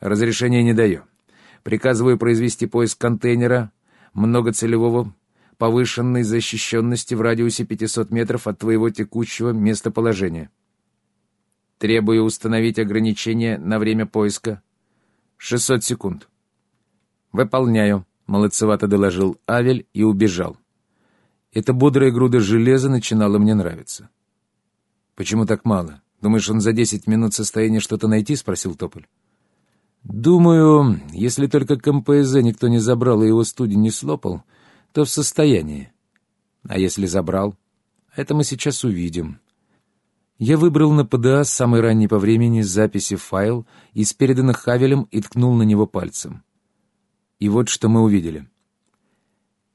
Разрешения не даю. Приказываю произвести поиск контейнера многоцелевого повышенной защищенности в радиусе 500 метров от твоего текущего местоположения. Требую установить ограничение на время поиска. 600 секунд. Выполняю, молодцевато доложил Авель и убежал. Эта бодрая груда железа начинала мне нравиться. «Почему так мало? Думаешь, он за десять минут в состоянии что-то найти?» — спросил Тополь. «Думаю, если только КМПЗ никто не забрал и его студий не слопал, то в состоянии. А если забрал? Это мы сейчас увидим». Я выбрал на ПДА самый ранний по времени записи файл из переданных Хавелем и ткнул на него пальцем. И вот что мы увидели.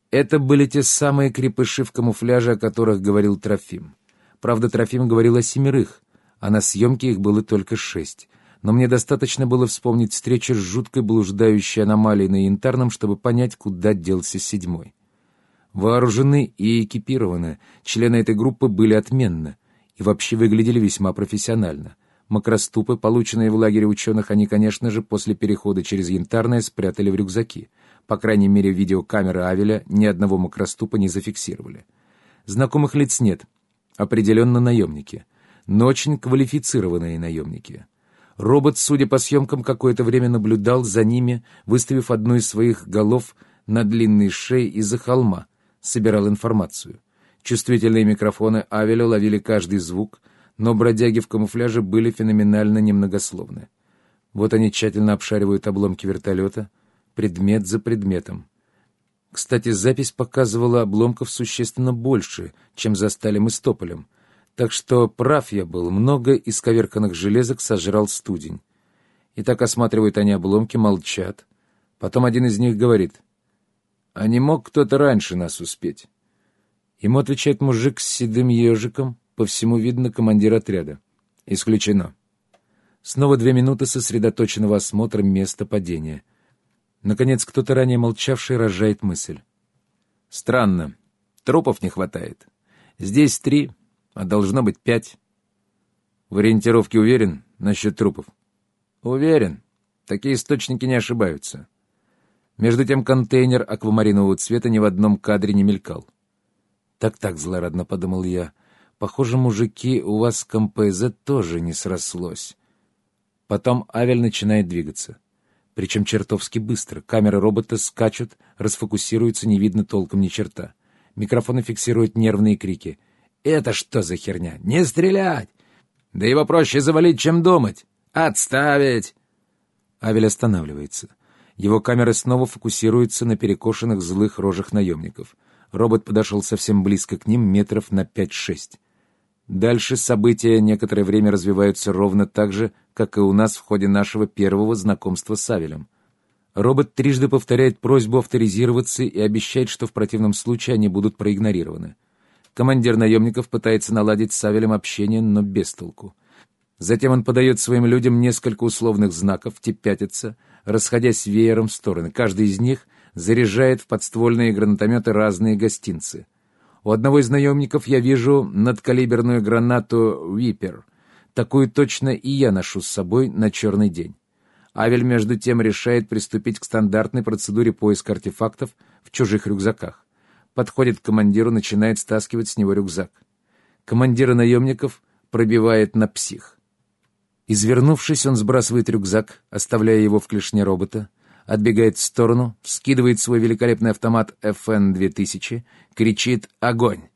Это были те самые крепыши в камуфляже, о которых говорил Трофим. Правда, Трофим говорил о семерых, а на съемке их было только шесть. Но мне достаточно было вспомнить встречу с жуткой блуждающей аномалией на Янтарном, чтобы понять, куда делся седьмой. Вооружены и экипированы, члены этой группы были отменно и вообще выглядели весьма профессионально. Макроступы, полученные в лагере ученых, они, конечно же, после перехода через Янтарное спрятали в рюкзаки — по крайней мере, видеокамеры Авеля ни одного макроступа не зафиксировали. Знакомых лиц нет. Определенно наемники. Но очень квалифицированные наемники. Робот, судя по съемкам, какое-то время наблюдал за ними, выставив одну из своих голов на длинной шее из-за холма, собирал информацию. Чувствительные микрофоны Авеля ловили каждый звук, но бродяги в камуфляже были феноменально немногословны. Вот они тщательно обшаривают обломки вертолета — предмет за предметом. Кстати, запись показывала обломков существенно больше, чем застали мы с Тополем. Так что прав я был, много исковерканных железок сожрал студень. И так осматривают они обломки, молчат. Потом один из них говорит, «А не мог кто-то раньше нас успеть?» Ему отвечает мужик с седым ежиком, по всему видно командир отряда. «Исключено». Снова две минуты сосредоточенного осмотра места падения — Наконец, кто-то ранее молчавший рожает мысль. «Странно. Трупов не хватает. Здесь три, а должно быть пять». «В ориентировке уверен насчет трупов?» «Уверен. Такие источники не ошибаются». Между тем контейнер аквамаринового цвета ни в одном кадре не мелькал. «Так-так», — злорадно подумал я, — «похоже, мужики, у вас с КМПЗ тоже не срослось». Потом Авель начинает двигаться. Причем чертовски быстро. Камеры робота скачут, расфокусируются, не видно толком ни черта. Микрофоны фиксируют нервные крики. «Это что за херня? Не стрелять! Да его проще завалить, чем думать! Отставить!» Авель останавливается. Его камеры снова фокусируются на перекошенных злых рожах наемников. Робот подошел совсем близко к ним, метров на пять-шесть. Дальше события некоторое время развиваются ровно так же, как и у нас в ходе нашего первого знакомства с Авелем. Робот трижды повторяет просьбу авторизироваться и обещает, что в противном случае они будут проигнорированы. Командир наемников пытается наладить с Авелем общение, но без толку. Затем он подает своим людям несколько условных знаков, те пятятся, расходясь веером в стороны. Каждый из них заряжает в подствольные гранатометы разные гостинцы — у одного из наемников я вижу надкалиберную гранату «Випер». Такую точно и я ношу с собой на черный день. Авель, между тем, решает приступить к стандартной процедуре поиска артефактов в чужих рюкзаках. Подходит к командиру, начинает стаскивать с него рюкзак. Командира наемников пробивает на псих. Извернувшись, он сбрасывает рюкзак, оставляя его в клешне робота, отбегает в сторону, вскидывает свой великолепный автомат FN-2000, кричит «Огонь!».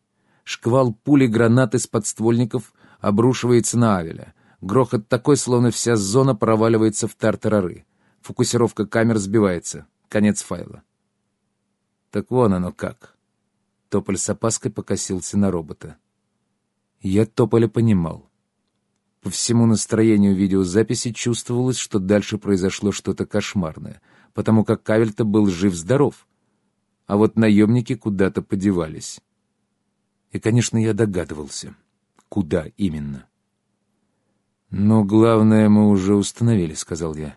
Шквал пули гранат из подствольников обрушивается на Авеля. Грохот такой, словно вся зона проваливается в тартарары. Фокусировка камер сбивается. Конец файла. Так вон оно как. Тополь с опаской покосился на робота. Я Тополя понимал. По всему настроению видеозаписи чувствовалось, что дальше произошло что-то кошмарное — потому как Кавельта был жив-здоров, а вот наемники куда-то подевались. И, конечно, я догадывался, куда именно. «Но главное мы уже установили», — сказал я.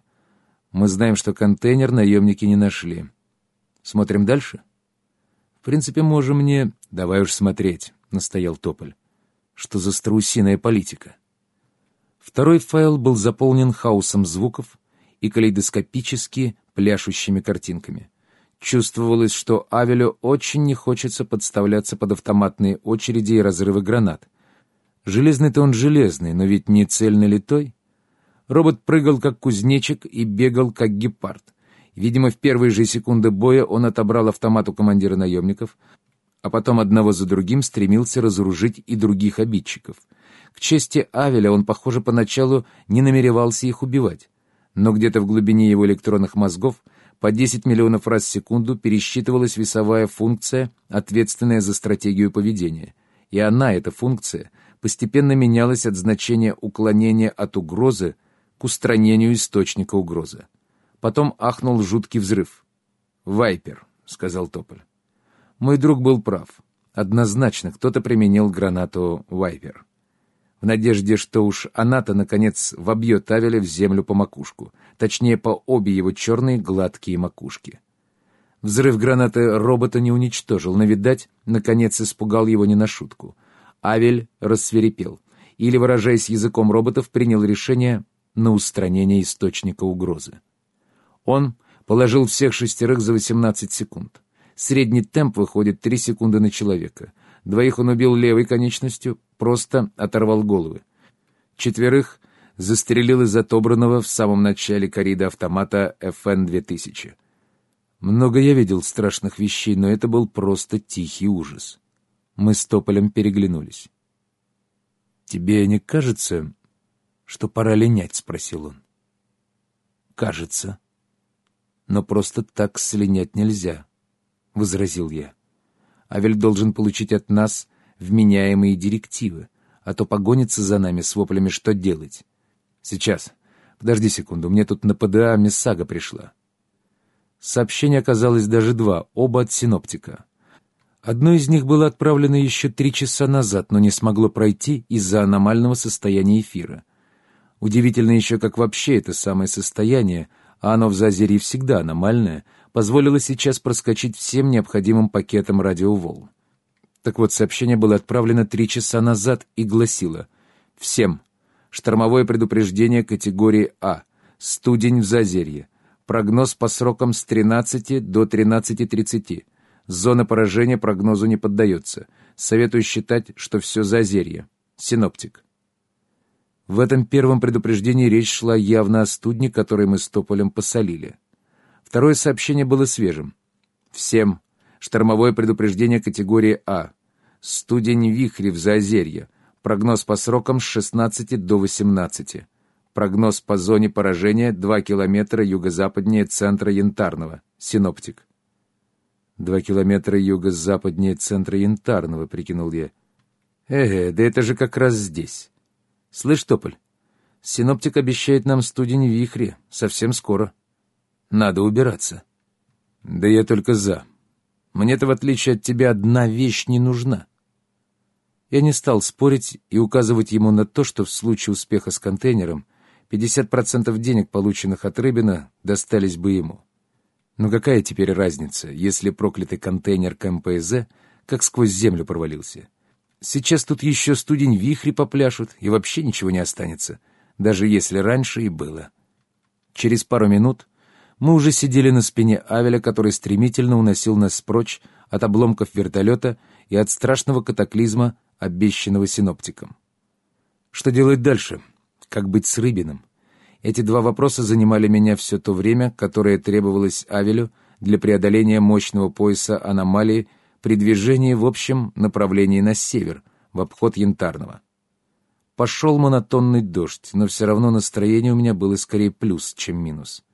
«Мы знаем, что контейнер наемники не нашли. Смотрим дальше?» «В принципе, можем не...» «Давай уж смотреть», — настоял Тополь. «Что за страусиная политика?» Второй файл был заполнен хаосом звуков, и калейдоскопически пляшущими картинками. Чувствовалось, что Авелю очень не хочется подставляться под автоматные очереди и разрывы гранат. Железный-то он железный, но ведь не цельно литой. Робот прыгал, как кузнечик, и бегал, как гепард. Видимо, в первые же секунды боя он отобрал автомат у командира наемников, а потом одного за другим стремился разоружить и других обидчиков. К чести Авеля он, похоже, поначалу не намеревался их убивать. Но где-то в глубине его электронных мозгов по 10 миллионов раз в секунду пересчитывалась весовая функция, ответственная за стратегию поведения. И она, эта функция, постепенно менялась от значения уклонения от угрозы к устранению источника угрозы. Потом ахнул жуткий взрыв. «Вайпер», — сказал Тополь. Мой друг был прав. Однозначно кто-то применил гранату «Вайпер» в надежде, что уж она-то, наконец, вобьет Авеля в землю по макушку, точнее, по обе его черные гладкие макушки. Взрыв гранаты робота не уничтожил, но, видать, наконец испугал его не на шутку. Авель рассверепел, или, выражаясь языком роботов, принял решение на устранение источника угрозы. Он положил всех шестерых за 18 секунд. Средний темп выходит 3 секунды на человека. Двоих он убил левой конечностью, просто оторвал головы. Четверых застрелил из отобранного в самом начале корида автомата FN-2000. Много я видел страшных вещей, но это был просто тихий ужас. Мы с Тополем переглянулись. «Тебе не кажется, что пора линять?» — спросил он. «Кажется. Но просто так слинять нельзя», — возразил я. «Авель должен получить от нас вменяемые директивы, а то погонится за нами с воплями «что делать?». Сейчас. Подожди секунду, мне тут на ПДА Миссага пришла. Сообщение оказалось даже два, оба от синоптика. Одно из них было отправлено еще три часа назад, но не смогло пройти из-за аномального состояния эфира. Удивительно еще, как вообще это самое состояние, а оно в Зазерье всегда аномальное, позволило сейчас проскочить всем необходимым пакетом радиоволн. Так вот, сообщение было отправлено три часа назад и гласило «Всем. Штормовое предупреждение категории А. Студень в Зазерье. Прогноз по срокам с 13 до 13.30. Зона поражения прогнозу не поддается. Советую считать, что все Зазерье. Синоптик». В этом первом предупреждении речь шла явно о студне, который мы с Тополем посолили. Второе сообщение было свежим. «Всем. Штормовое предупреждение категории А. Студень вихри в Заозерье. Прогноз по срокам с 16 до 18. Прогноз по зоне поражения 2 километра юго-западнее центра Янтарного. Синоптик. «Два километра юго-западнее центра Янтарного», — прикинул я. «Эге, да это же как раз здесь. Слышь, Тополь, синоптик обещает нам студень вихри совсем скоро. Надо убираться». «Да я только за. Мне-то, в отличие от тебя, одна вещь не нужна. Я не стал спорить и указывать ему на то, что в случае успеха с контейнером 50% денег, полученных от Рыбина, достались бы ему. Но какая теперь разница, если проклятый контейнер КМПЗ как сквозь землю провалился? Сейчас тут еще студень вихри попляшут, и вообще ничего не останется, даже если раньше и было. Через пару минут мы уже сидели на спине Авеля, который стремительно уносил нас прочь от обломков вертолета и от страшного катаклизма, обещанного синоптиком. Что делать дальше? Как быть с Рыбиным? Эти два вопроса занимали меня все то время, которое требовалось Авелю для преодоления мощного пояса аномалии при движении в общем направлении на север, в обход Янтарного. Пошел монотонный дождь, но все равно настроение у меня было скорее плюс, чем минус.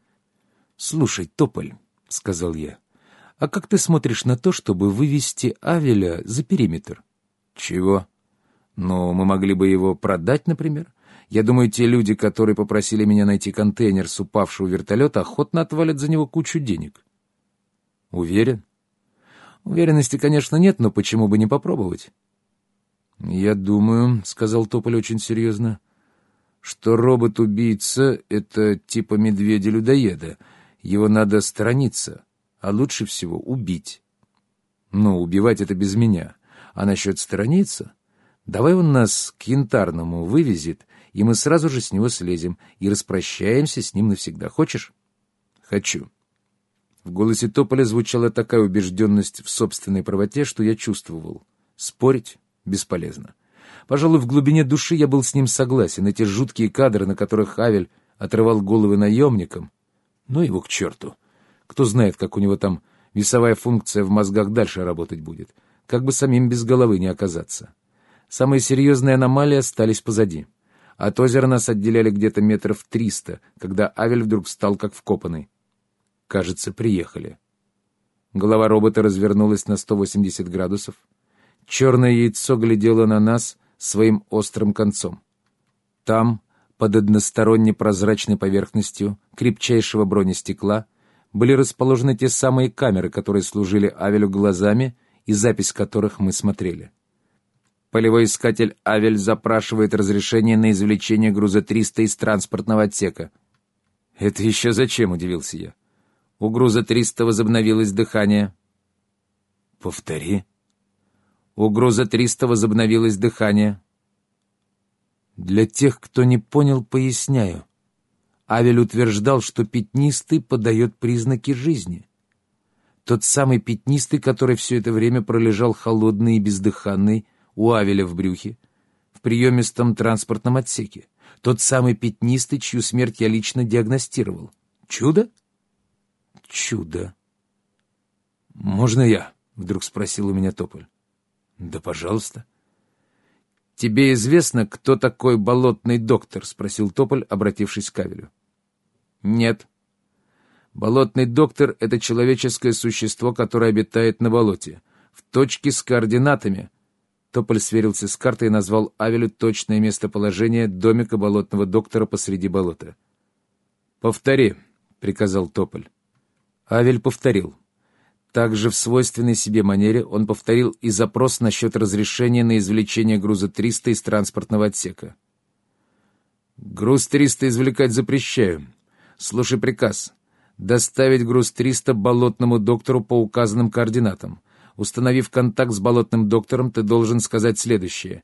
«Слушай, Тополь», — сказал я, — «а как ты смотришь на то, чтобы вывести Авеля за периметр?» «Чего?» «Ну, мы могли бы его продать, например. Я думаю, те люди, которые попросили меня найти контейнер с упавшего вертолета, охотно отвалят за него кучу денег». «Уверен?» «Уверенности, конечно, нет, но почему бы не попробовать?» «Я думаю», — сказал Тополь очень серьезно, — «что робот-убийца — это типа медведя-людоеда, его надо сторониться, а лучше всего убить. Ну, убивать это без меня. А насчет сторониться? Давай он нас к янтарному вывезет, и мы сразу же с него слезем и распрощаемся с ним навсегда. Хочешь? Хочу. В голосе Тополя звучала такая убежденность в собственной правоте, что я чувствовал. Спорить бесполезно. Пожалуй, в глубине души я был с ним согласен. Эти жуткие кадры, на которых Авель отрывал головы наемникам. Ну его к черту. Кто знает, как у него там весовая функция в мозгах дальше работать будет. Как бы самим без головы не оказаться. Самые серьезные аномалии остались позади. От озера нас отделяли где-то метров триста, когда Авель вдруг стал как вкопанный. Кажется, приехали. Голова робота развернулась на 180 градусов. Черное яйцо глядело на нас своим острым концом. Там, под односторонней прозрачной поверхностью крепчайшего бронестекла, были расположены те самые камеры, которые служили Авелю глазами и запись которых мы смотрели. Полевой искатель Авель запрашивает разрешение на извлечение груза 300 из транспортного отсека. «Это еще зачем?» — удивился я. У груза 300 возобновилось дыхание. «Повтори». У груза 300 возобновилось дыхание. Для тех, кто не понял, поясняю. Авель утверждал, что пятнистый подает признаки жизни. Тот самый пятнистый, который все это время пролежал холодный и бездыханный у Авеля в брюхе, в приемистом транспортном отсеке. Тот самый пятнистый, чью смерть я лично диагностировал. Чудо? Чудо. «Можно я?» — вдруг спросил у меня Тополь. «Да, пожалуйста». «Тебе известно, кто такой болотный доктор?» — спросил Тополь, обратившись к Авелю. «Нет». «Болотный доктор — это человеческое существо, которое обитает на болоте, в точке с координатами». Тополь сверился с картой и назвал Авелю точное местоположение домика болотного доктора посреди болота. «Повтори», — приказал Тополь. Авель повторил. Также в свойственной себе манере он повторил и запрос насчет разрешения на извлечение груза 300 из транспортного отсека. «Груз 300 извлекать запрещаю. Слушай приказ. Доставить груз 300 болотному доктору по указанным координатам. Установив контакт с болотным доктором, ты должен сказать следующее.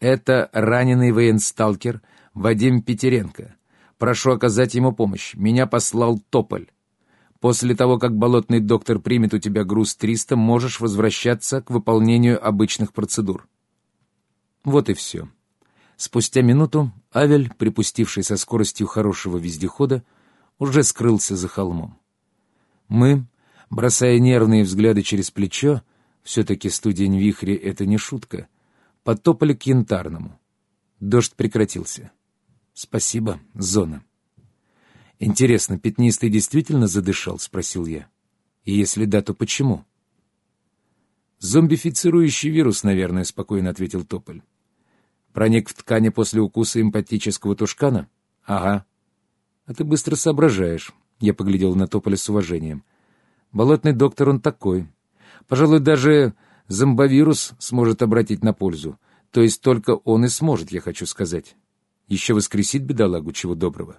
Это раненый военсталкер Вадим Петеренко. Прошу оказать ему помощь. Меня послал Тополь. После того, как болотный доктор примет у тебя груз 300, можешь возвращаться к выполнению обычных процедур. Вот и все. Спустя минуту Авель, припустивший со скоростью хорошего вездехода, уже скрылся за холмом. Мы, бросая нервные взгляды через плечо, все-таки студень вихри — это не шутка, потопали к Янтарному. Дождь прекратился. Спасибо, зона. «Интересно, пятнистый действительно задышал?» — спросил я. «И если да, то почему?» «Зомбифицирующий вирус, наверное», — спокойно ответил Тополь. «Проник в ткани после укуса эмпатического тушкана?» «Ага». «А ты быстро соображаешь», — я поглядел на Тополя с уважением. «Болотный доктор он такой. Пожалуй, даже зомбовирус сможет обратить на пользу. То есть только он и сможет, я хочу сказать. Еще воскресит бедолагу, чего доброго».